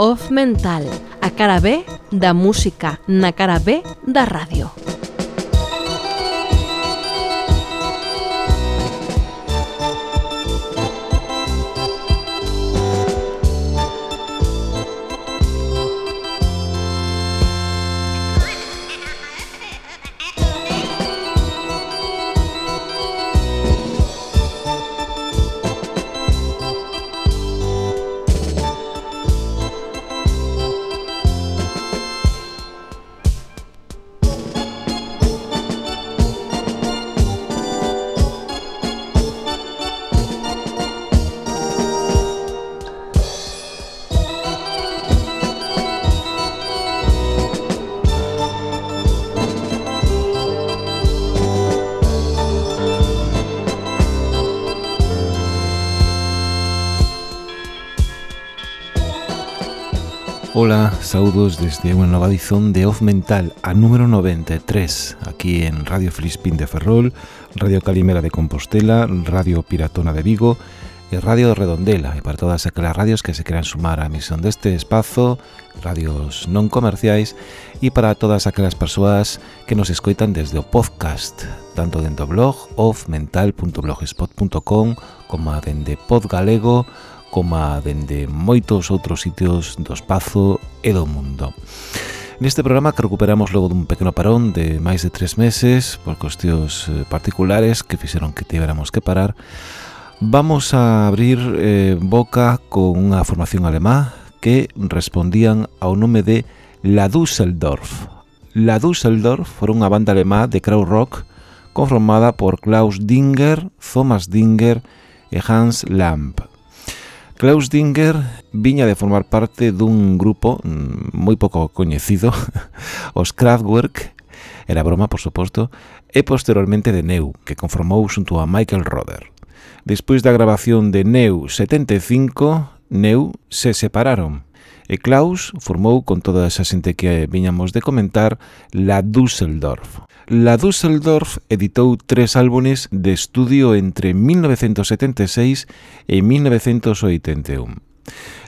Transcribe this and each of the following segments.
Off Mental, a cara B da música na cara B da radio. Saudos desde unha nova edición de Off Mental a número 93 aquí en Radio Filispín de Ferrol, Radio Calimera de Compostela, Radio Piratona de Vigo e Radio Redondela. E para todas aquelas radios que se queran sumar á emisión deste espazo, radios non comerciais e para todas aquelas persoas que nos escoitan desde o podcast tanto dentro do blog offmental.blogspot.com como dende podgalego.com coma dende moitos outros sitios do espazo e do mundo. Neste programa que recuperamos logo dun pequeno parón de máis de tres meses por cuestións eh, particulares que fixeron que tiveramos que parar, vamos a abrir eh, boca con unha formación alemá que respondían ao nome de La Düsseldorf. La Düsseldorf foi unha banda alemá de crowd rock conformada por Klaus Dinger, Thomas Dinger e Hans Lamp. Klaus Dinger viña de formar parte dun grupo mm, moi pouco coñecido, os Kraftwerk, era broma, por suposto, e posteriormente de Neu, que conformou xunto a Michael Roder. Despois da grabación de Neu 75, Neu se separaron e Klaus formou con toda esa xente que viñamos de comentar la Düsseldorf, la Düsseldorf editou tres álbumes de estudio entre 1976 e 1981.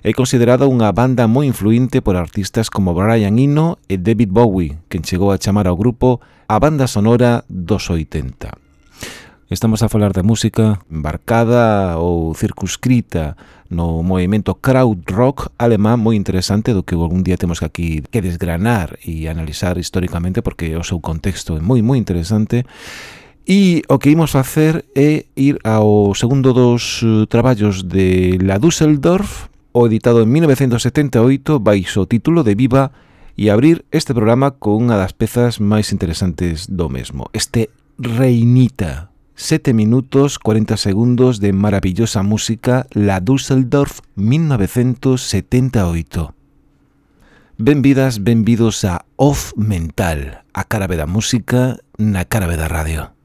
É considerada unha banda moi influinte por artistas como Brian Eno e David Bowie, quen chegou a chamar ao grupo a banda sonora dos 80. Estamos a falar de música embarcada ou circunscrita no movimento krautrock alemán moi interesante do que algún día temos que aquí que desgranar e analizar históricamente porque o seu contexto é moi moi interesante E o que imos facer é ir ao segundo dos eh, traballos de la Düsseldorf, o editado en 1978 baixo o título de Viva e abrir este programa con unha das pezas máis interesantes do mesmo, este Reinita. 7 minutos 40 segundos de maravillosa música La Düsseldorf 1978. Benvidas, benvidos a Off Mental, a cara da música na cara da radio.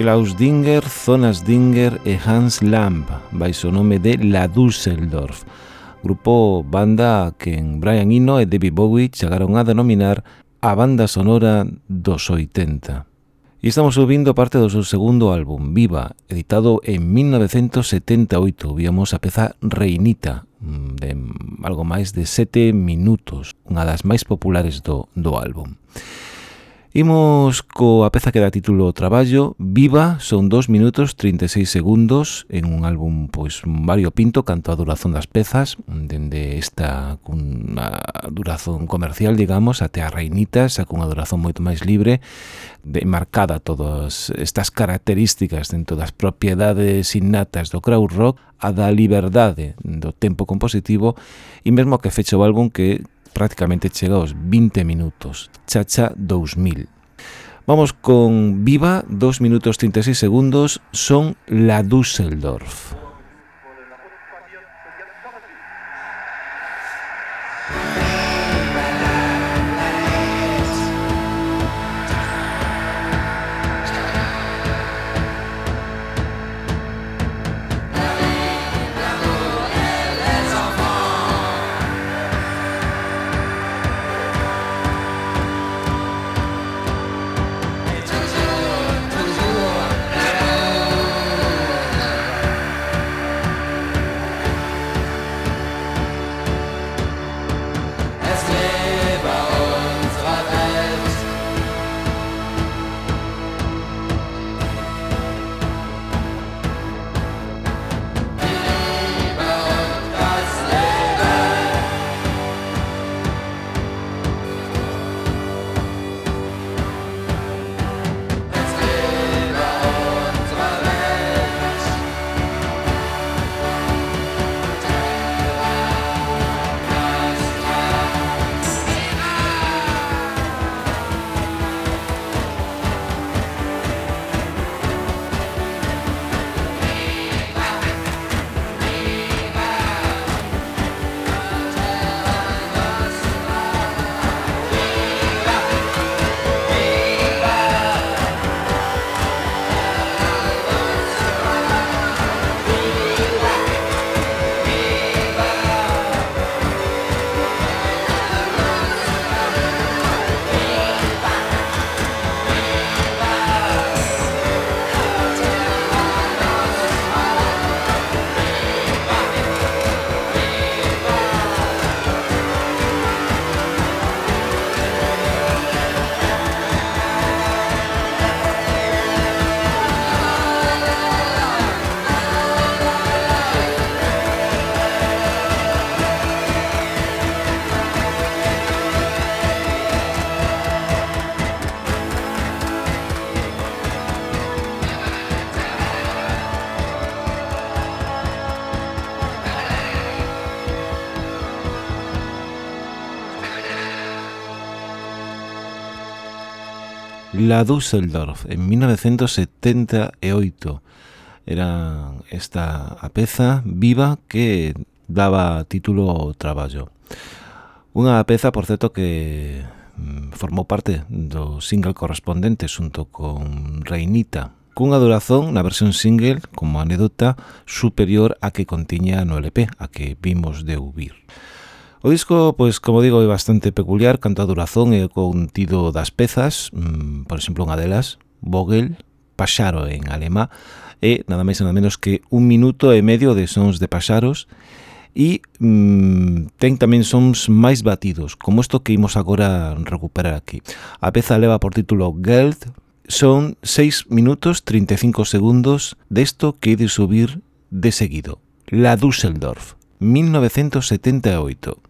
Klaus Dinger, Zonas Dinger e Hans Lamb, baixo o nome de La Düsseldorf, grupo banda que en Brian Eno e David Bowie chegaron a denominar a banda sonora dos 80. E estamos subindo parte do seu segundo álbum, Viva, editado en 1978. Víamos a peza Reinita, mm, de algo máis de sete minutos, unha das máis populares do, do álbum. Imos coa peza que dá título ao traballo Viva son 2 minutos 36 segundos en un álbum pois vario pinto canto a duración das pezas dende esta cunha duración comercial digamos até a reinita xa cunha duración moito máis libre de, marcada todas estas características dentro das propiedades innatas do crowd rock a da liberdade do tempo compositivo e mesmo que fecha o álbum que prácticamente chega aos 20 minutos. Chacha 2000. Vamos con Viva, 2 minutos 36 segundos, son la Düsseldorf. la Düsseldorf en 1978. Era esta a peza viva que daba título ao traballo. Unha peza, por certo, que mm, formou parte do single correspondente xunto con Reinita, cunha duración na versión single, como anécdota, superior a que contiña no LP, a que vimos de ouvir. O disco, pois, como digo, é bastante peculiar canto a durazón e o contido das pezas, mm, por exemplo, unha delas, Vogel, Paxaro en alemá, é nada máis e nada menos que un minuto e medio de sons de paxaros, e mm, ten tamén sons máis batidos, como isto que imos agora recuperar aquí. A peza leva por título Geld, son 6 minutos 35 segundos desto que de subir de seguido. La Düsseldorf, 1978.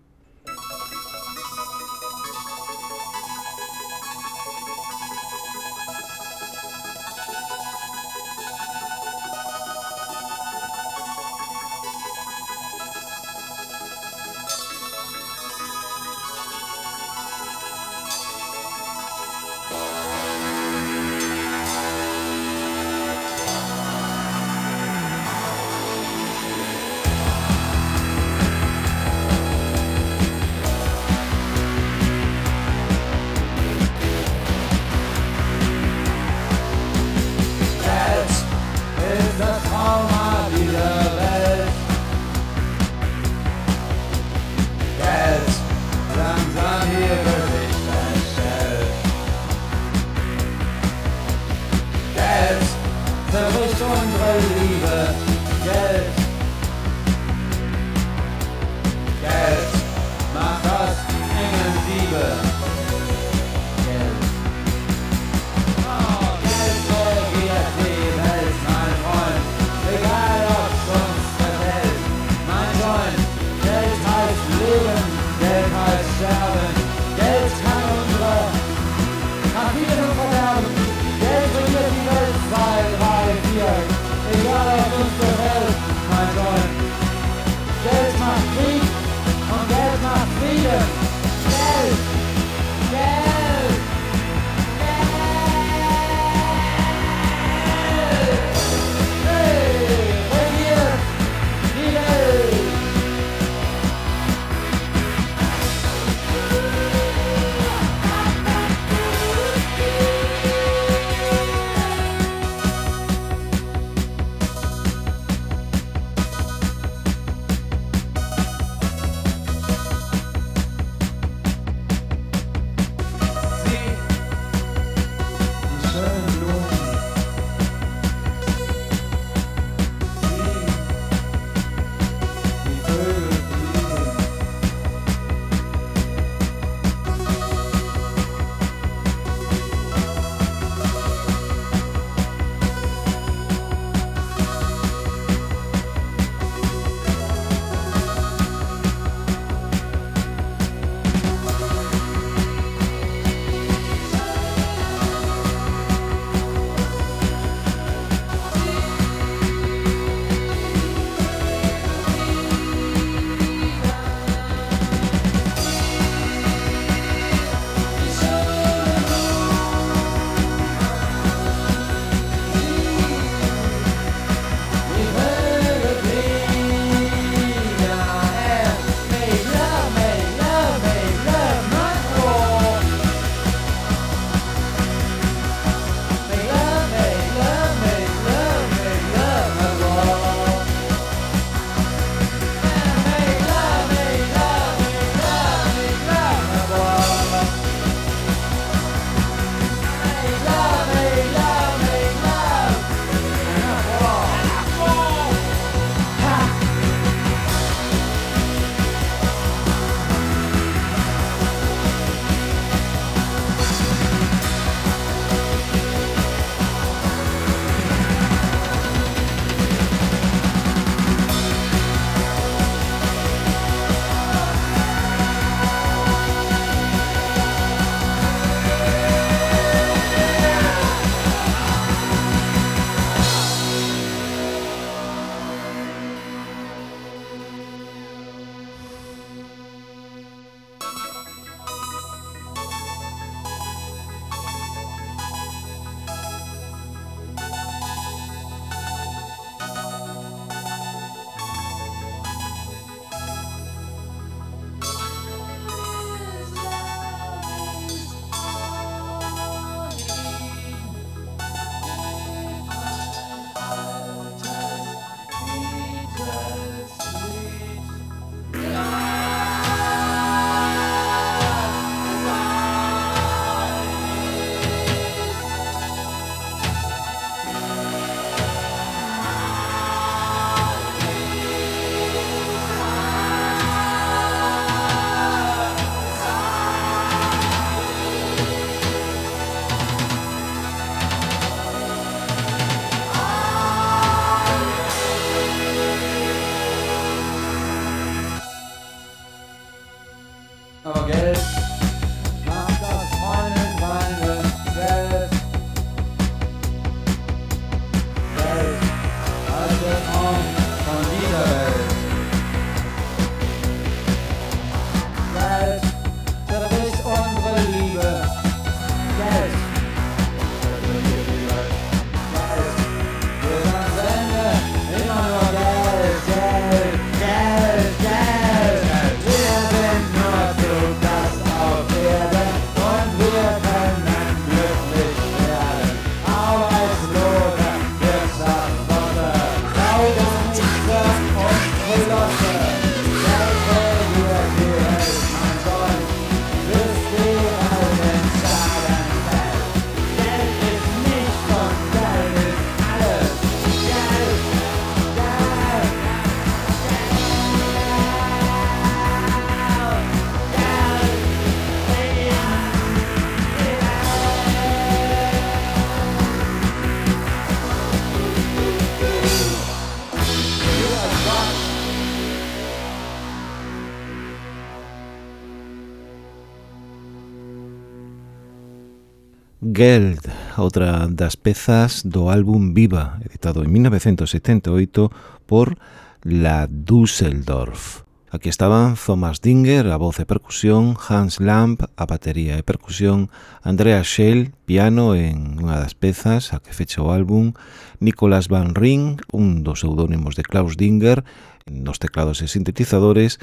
Geld, outra das pezas do álbum Viva, editado en 1978 por La Düsseldorf. Aquí estaban Thomas Dinger a voz e percusión, Hans Lamp a batería e percusión, Andrea Schell piano en unha das pezas a que fecha o álbum, Nicolas Van Ring, un dos pseudónimos de Klaus Dinger, nos teclados e sintetizadores,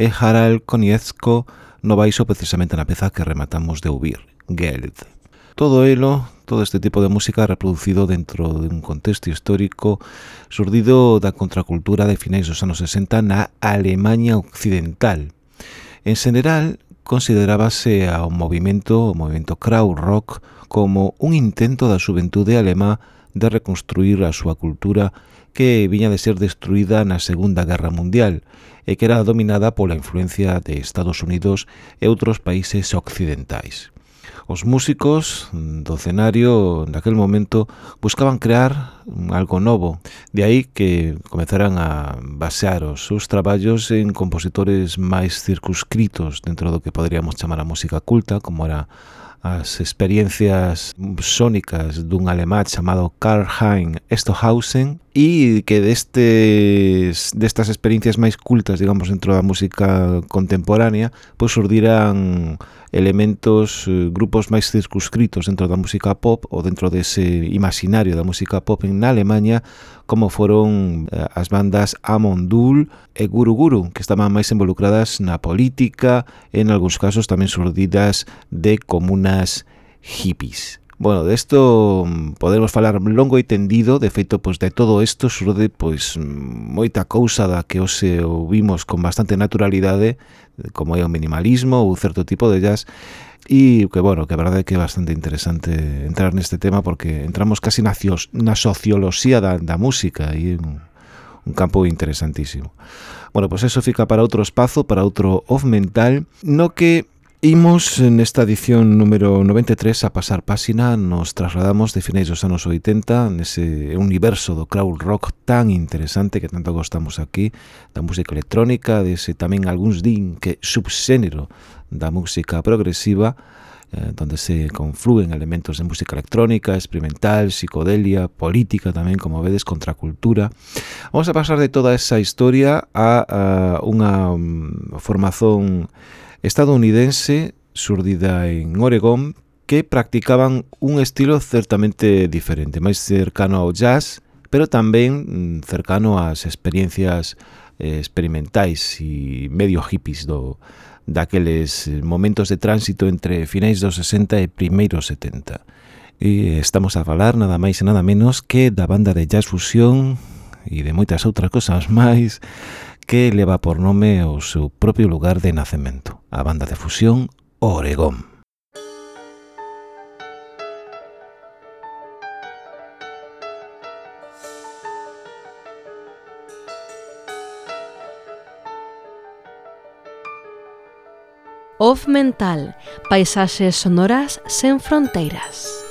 e Harald Konietzko no baixo precisamente na peza que rematamos de ouvir, Geld. Todo elo, todo este tipo de música reproducido dentro de un contexto histórico surdido da contracultura de finais dos anos 60 na Alemanha Occidental. En general, considerábase ao movimento, o movimento Krautrock, como un intento da xuventude alemá de reconstruir a súa cultura que viña de ser destruída na Segunda Guerra Mundial e que era dominada pola influencia de Estados Unidos e outros países occidentais. Os músicos do cenario naquel momento buscaban crear algo novo, de aí que comezaran a basear os seus traballos en compositores máis circunscritos dentro do que poderíamos chamar a música culta, como era as experiencias sónicas dun alemán chamado Karl Heinz Stohausen e que destes destas experiencias máis cultas, digamos, dentro da música contemporánea, pois surdiran elementos, eh, grupos máis circunscritos dentro da música pop ou dentro dese imaginario da música pop en Alemanha, como foron eh, as bandas Amondul e Guru Guru, que estaban máis involucradas na política, en algúns casos tamén surdidas de comunas hippies. Bueno, de desto mm, podemos falar longo e tendido, de feito, pois de todo isto surde pois mm, moita cousa da que hoxe ouvimos con bastante naturalidade, como é o minimalismo ou certo tipo de jazz, e que, bueno, que a verdade é que é bastante interesante entrar neste tema porque entramos casi na, na socioloxía da, da música e un, un campo interesantísimo. Bueno, pois eso fica para outro espazo, para outro off mental, no que Imos nesta edición número 93 a pasar páxina. Nos trasladamos de finais dos anos 80 Nese universo do crowd rock tan interesante que tanto gostamos aquí Da música electrónica, dese tamén algúns din que subxénero da música progresiva eh, Donde se confluen elementos de música electrónica, experimental, psicodelia, política tamén Como vedes, contracultura. Vamos a pasar de toda esa historia a, a unha mm, formazón estadounidense surdida en Oregón que practicaban un estilo certamente diferente, máis cercano ao jazz, pero tamén mm, cercano ás experiencias eh, experimentais e medio hippies do, daqueles momentos de tránsito entre finais dos 60 e primeiros 70. E estamos a falar nada máis e nada menos que da banda de jazz fusión e de moitas outras cosas máis que leva por nome o seu propio lugar de nacemento, a banda de fusión Oregón. Off Mental, paisaxes sonoras sen fronteiras.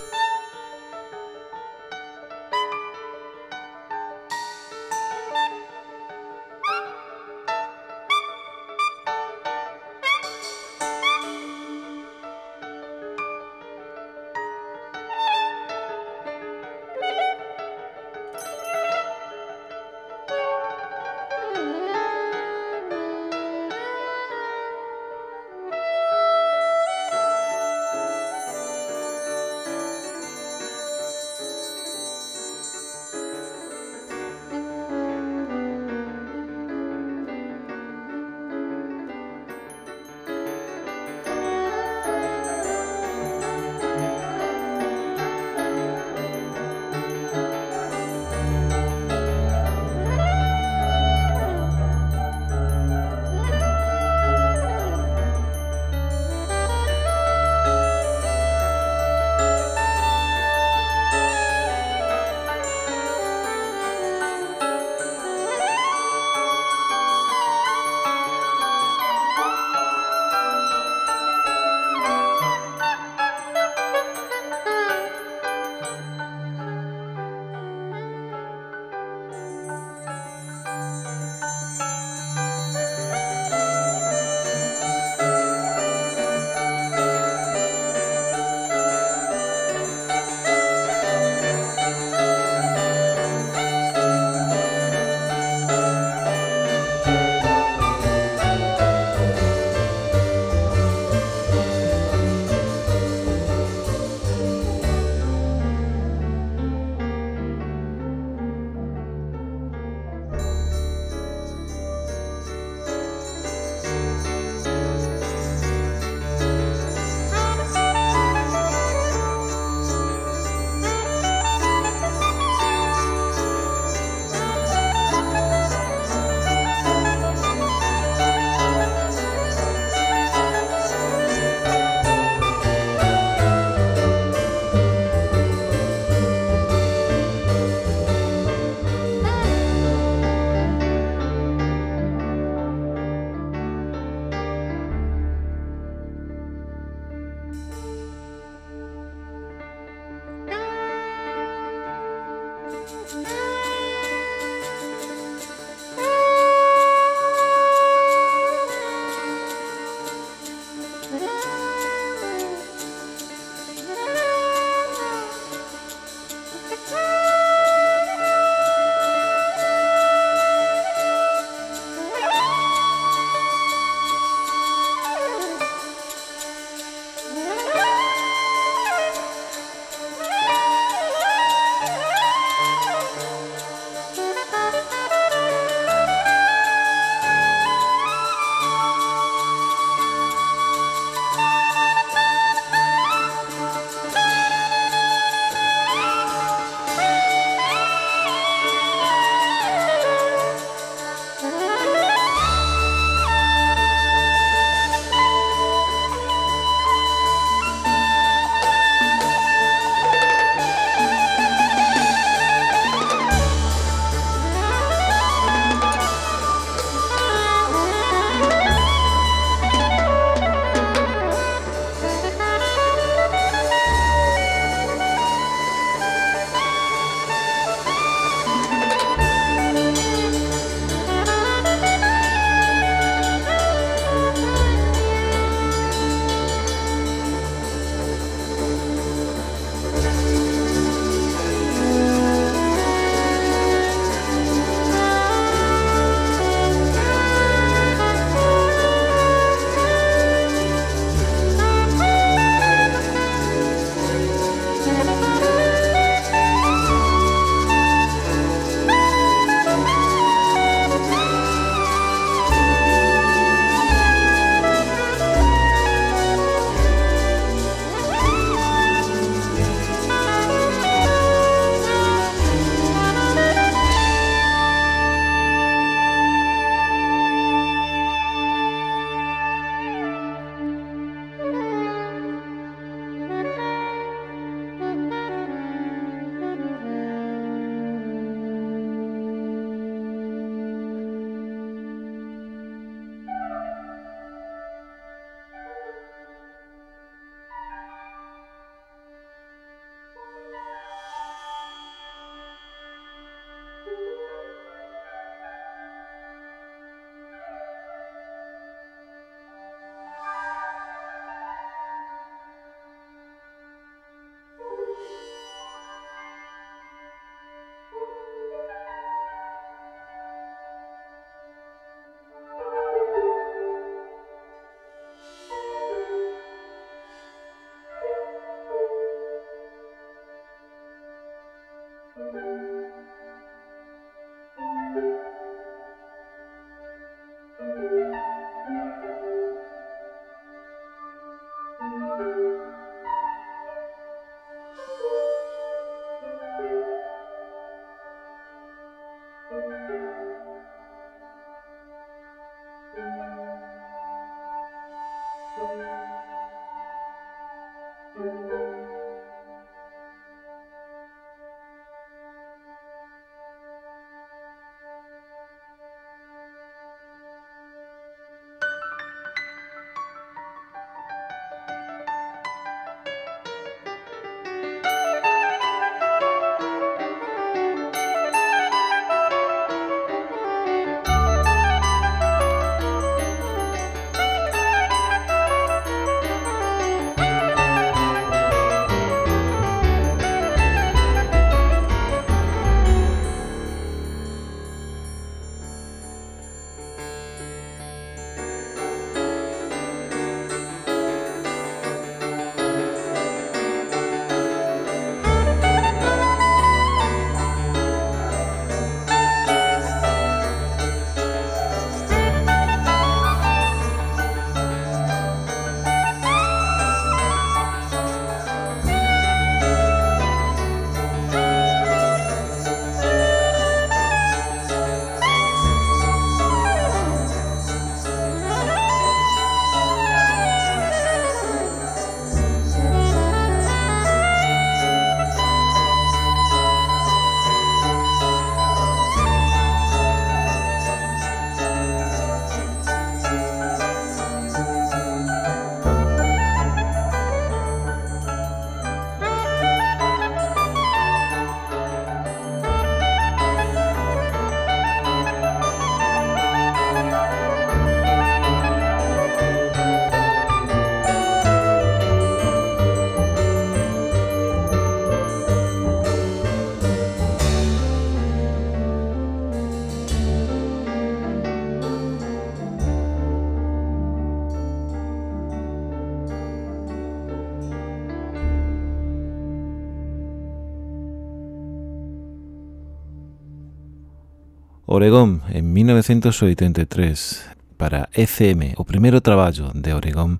Oregón en 1983 para ECM, o primeiro traballo de Oregón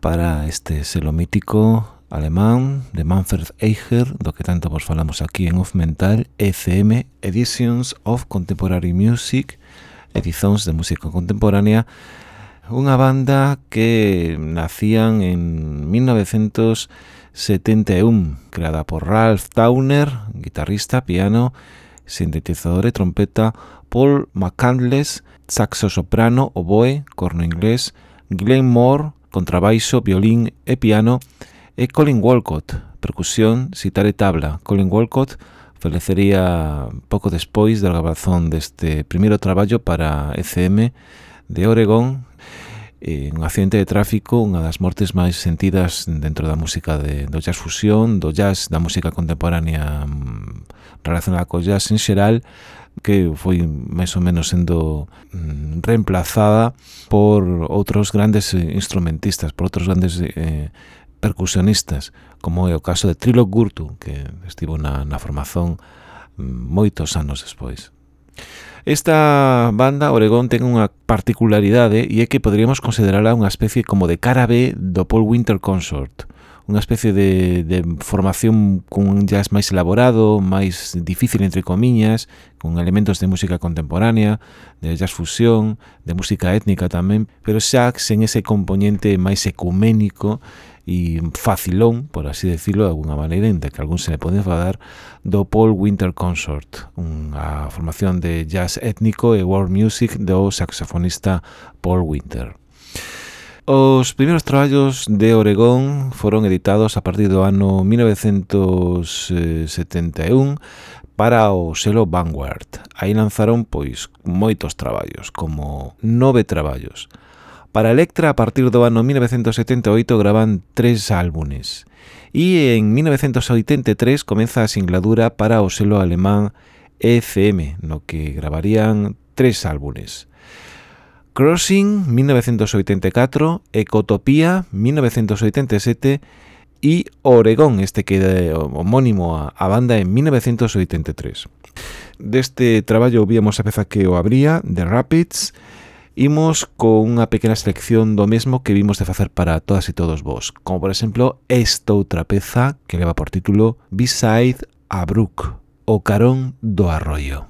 para este selo mítico alemán de Manfred Eicher, do que tanto vos falamos aquí en Off Mental, ECM, Editions of Contemporary Music, edicións de música contemporánea, unha banda que nacían en 1971, creada por Ralph Towner, guitarrista, piano, sintetizador e trompeta Paul McCandless, saxo soprano, oboe, corno inglés, Glenn Moore, contrabaixo, violín e piano, e Colin Walcott, percusión, sitar e tabla. Colin Walcott falecería pouco despois da grabazón deste primeiro traballo para ECM de Oregón, en un accidente de tráfico, unha das mortes máis sentidas dentro da música de, do jazz fusión, do jazz, da música contemporánea mm, relacionada co jazz en xeral que foi máis ou menos sendo mm, reemplazada por outros grandes eh, instrumentistas, por outros grandes eh, percusionistas, como é o caso de Trilo Gurtu, que estivo na, na formación mm, moitos anos despois. Esta banda, Oregón, ten unha particularidade e é que poderíamos considerala unha especie como de cara B do Paul Winter Consort unha especie de, de formación con un jazz máis elaborado, máis difícil entre comiñas, con elementos de música contemporánea, de jazz fusión, de música étnica tamén, pero xa sen ese componente máis ecuménico e facilón, por así decirlo de alguna maneira, en que algún se le pode enfadar, do Paul Winter Consort, unha formación de jazz étnico e world music do saxofonista Paul Winter. Os primeiros traballos de Oregón foron editados a partir do ano 1971 para o selo Vanguard. Aí lanzaron pois moitos traballos, como nove traballos. Para Electra, a partir do ano 1978, graban tres álbumes. E en 1983 comeza a singladura para o selo alemán ECM, no que gravarían tres álbumes. Crossing 1984, Ecotopía 1987 e Oregón, este que é homónimo a, a banda en 1983. Deste traballo víamos a peza que o abría, The Rapids, imos con unha pequena selección do mesmo que vimos de facer para todas e todos vos, como por exemplo esta outra peza que leva por título Beside a Brook, o carón do arroyo.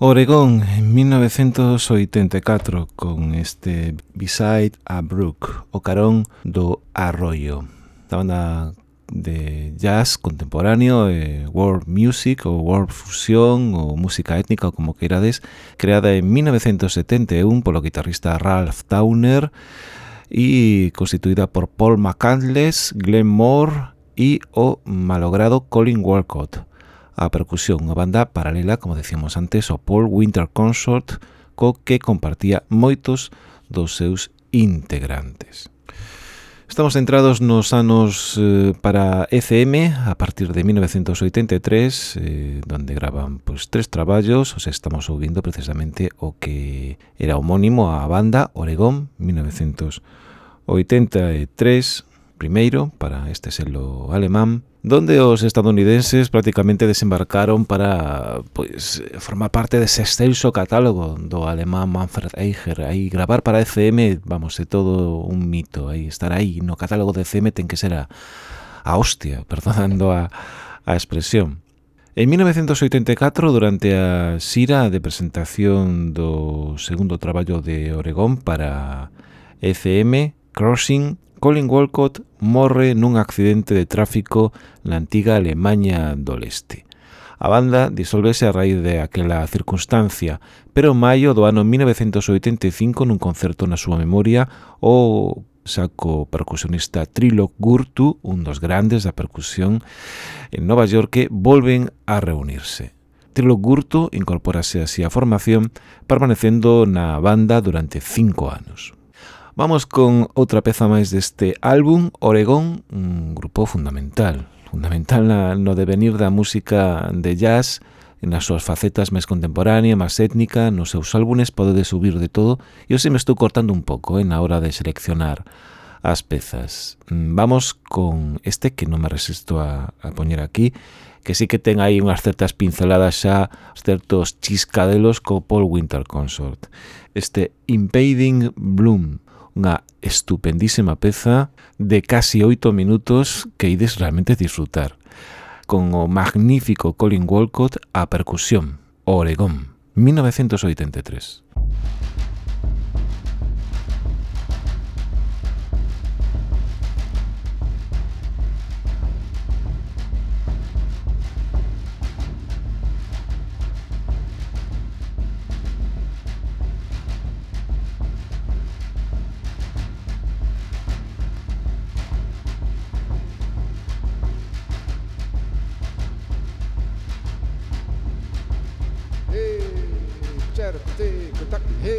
Oregón en 1984 con este Beside a Brook, o carón do Arroyo. Da banda de jazz contemporáneo, eh, world music ou world fusión ou música étnica ou como queirades, creada en 1971 polo guitarrista Ralph Towner e constituída por Paul McCandless, Glenn Moore e o malogrado Colin Walcott a percusión, unha banda paralela, como decíamos antes, ao Paul Winter Consort, co que compartía moitos dos seus integrantes. Estamos centrados nos anos eh, para ECM a partir de 1983 eh, donde graban pues, tres traballos os estamos ouvindo precisamente o que era homónimo á banda Oregón 1983 primeiro para este selo alemán donde os estadounidenses prácticamente desembarcaron para pois, formar parte dese excelso catálogo do alemán Manfred Eicher. Aí gravar para FM, vamos, é todo un mito. Aí estar aí no catálogo de FM ten que ser a, a hostia, perdonando a, a expresión. En 1984, durante a xira de presentación do segundo traballo de Oregón para FM, Crossing, Colin Walcott morre nun accidente de tráfico na antiga Alemanha do Leste. A banda disolvese a raíz de aquela circunstancia, pero en maio do ano 1985 nun concerto na súa memoria o saco percusionista Trilok Gurtu, un dos grandes da percusión en Nova York, volven a reunirse. Trilok Gurtu incorporase así a formación, permanecendo na banda durante cinco anos. Vamos con outra peza máis deste álbum, Oregón, un grupo fundamental, fundamental na, no devenir da música de jazz, nas súas facetas máis contemporánea, máis étnica, nos seus álbumes podedes subir de todo, e eu se me estou cortando un pouco eh, na hora de seleccionar as pezas. Mm, vamos con este que non me resisto a, a poñer aquí, que sí que ten aí unhas certas pinceladas xa, certos chiscadelos co Paul Winter Consort. Este Impeding Bloom, unha estupendísima peza de casi oito minutos que ides realmente disfrutar con o magnífico Colin Walcott a percusión, Oregón, 1983. tak. Hey.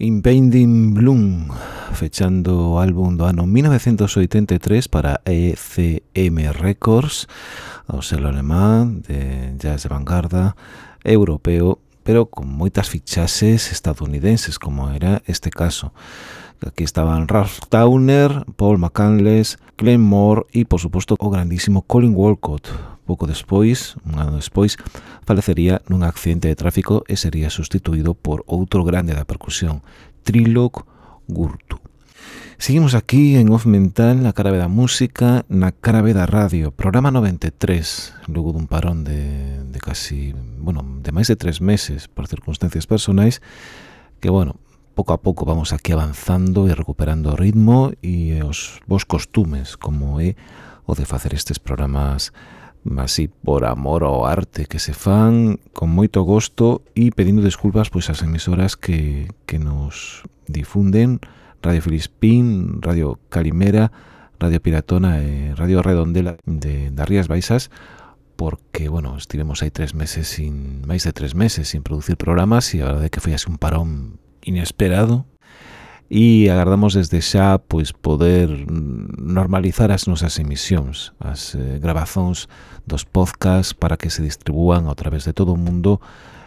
Impending Bloom, fechando o álbum do ano 1983 para ECM Records, o selo alemán de jazz de vanguarda europeo, pero con moitas fichases estadounidenses, como era este caso. Aquí estaban Ralph Towner, Paul McCandless, Glenn Moore e, por suposto, o grandísimo Colin Walcott, pouco despois, un ano despois, falecería nun accidente de tráfico e sería sustituído por outro grande da percusión, Trilog Gurtu. Seguimos aquí en Off Mental, na cara da música, na cara da radio, programa 93, logo dun parón de, de casi, bueno, de máis de tres meses por circunstancias personais, que, bueno, pouco a pouco vamos aquí avanzando e recuperando o ritmo e os vos costumes, como é o de facer estes programas así por amor ao arte que se fan con moito gosto e pedindo desculpas pois ás emisoras que, que nos difunden Radio Filispín, Radio Calimera, Radio Piratona e Radio Redondela de, das Rías Baixas porque, bueno, estivemos aí tres meses sin, máis de tres meses sin producir programas e a verdade é que foi así un parón inesperado e agardamos desde xa pois poder normalizar as nosas emisións, as eh, grabazóns dos podcast para que se distribúan a través de todo o mundo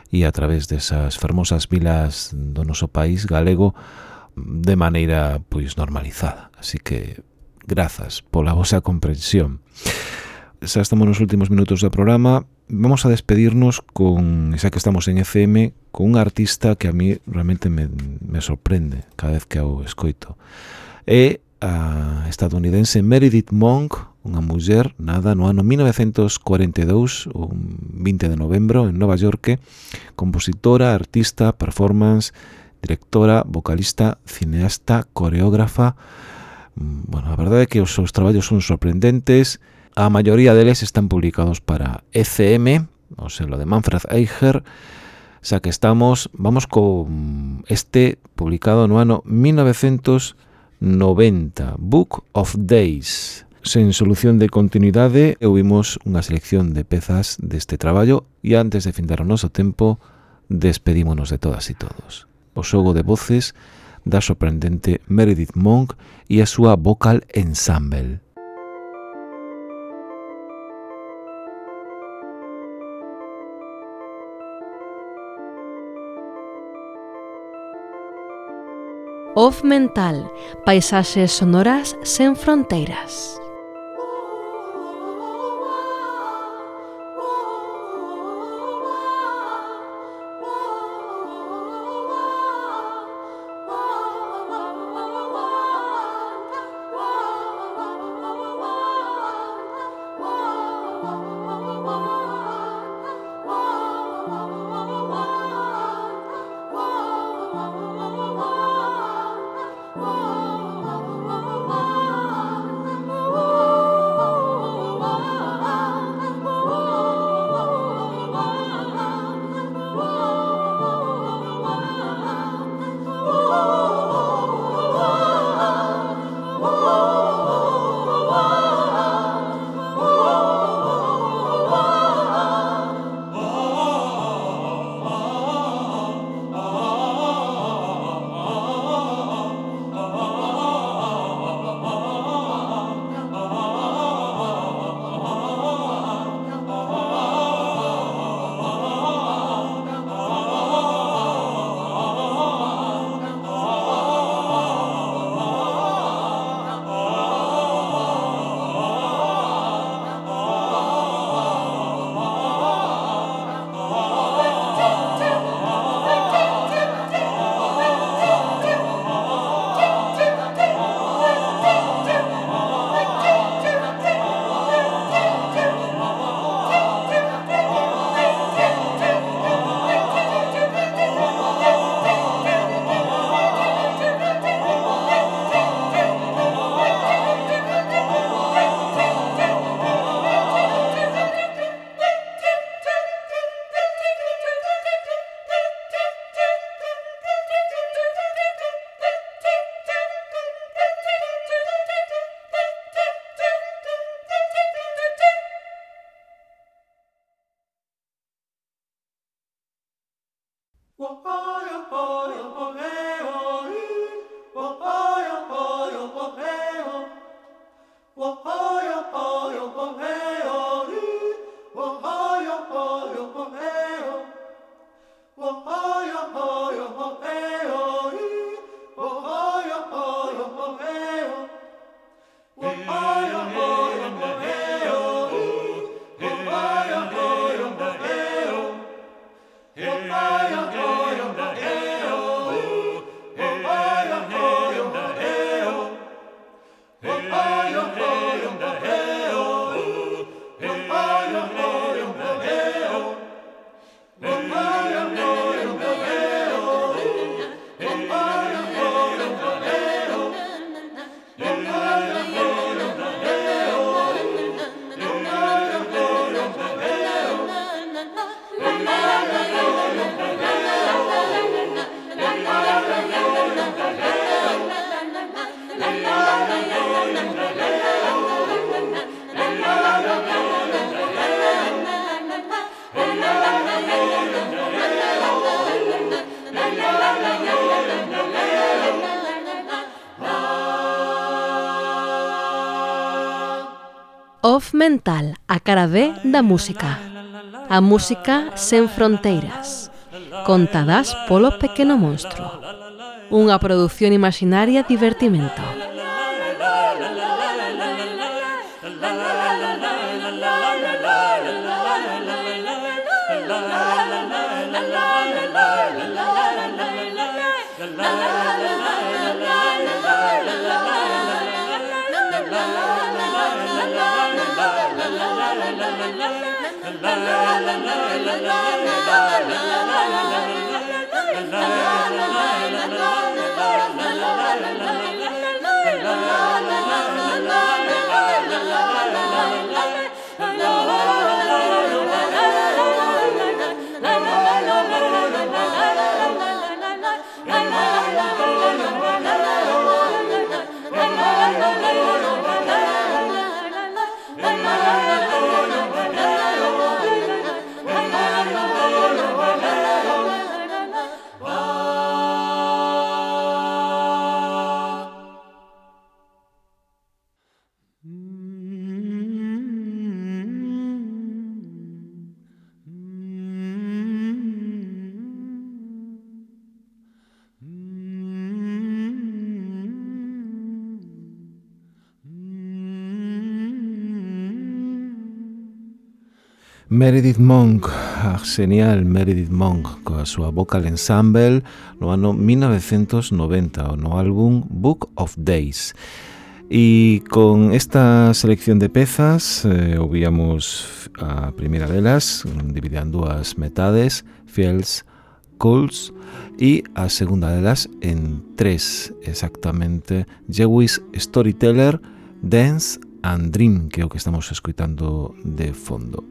e a través desas fermosas vilas do noso país galego de maneira pois normalizada. Así que grazas pola vosa comprensión xa estamos nos últimos minutos do programa, vamos a despedirnos con, xa que estamos en FM, con un artista que a mí realmente me, me sorprende cada vez que o escoito. É a estadounidense Meredith Monk, unha muller nada no ano 1942, un 20 de novembro, en Nova York, compositora, artista, performance, directora, vocalista, cineasta, coreógrafa, mm, bueno, a verdade é que os seus traballos son sorprendentes A maioría deles están publicados para ECM, o selo de Manfred Eicher, xa que estamos, vamos con este publicado no ano 1990, Book of Days. Sen solución de continuidade, ouvimos unha selección de pezas deste traballo e antes de findar o noso tempo, despedímonos de todas e todos. O xogo de voces da sorprendente Meredith Monk e a súa vocal ensemble. Off Mental, paisaxes sonoras sen fronteiras. Mental a cara B da música. A música sen fronteiras, contadas polo pequeno monstro. Unha produción imaginaria divertimento. Meredith Monk, a genial Meredith Monk coa súa vocal ensemble no ano 1990 no álbum Book of Days. E con esta selección de pezas eh, ouvíamos a primeira delas, dividida en dúas metades, Fields, Coles, e a segunda delas en tres, exactamente, Jewish Storyteller, Dance Andrín, que é o que estamos escoitando de fondo.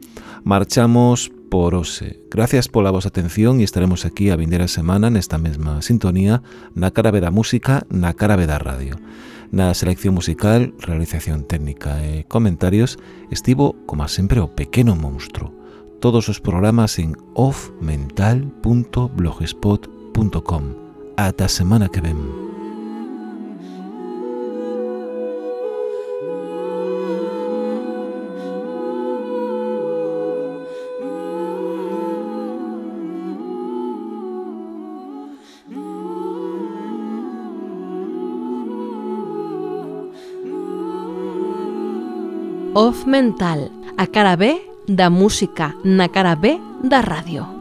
Marchamos por hoxe. Gracias pola vosa atención e estaremos aquí a vindeira semana nesta mesma sintonía na cara da música, na cara da radio. Na selección musical, realización técnica e comentarios estivo, como sempre, o pequeno monstro. Todos os programas en offmental.blogspot.com. Ata semana que ven. Off Mental, a cara B da música na cara B da radio.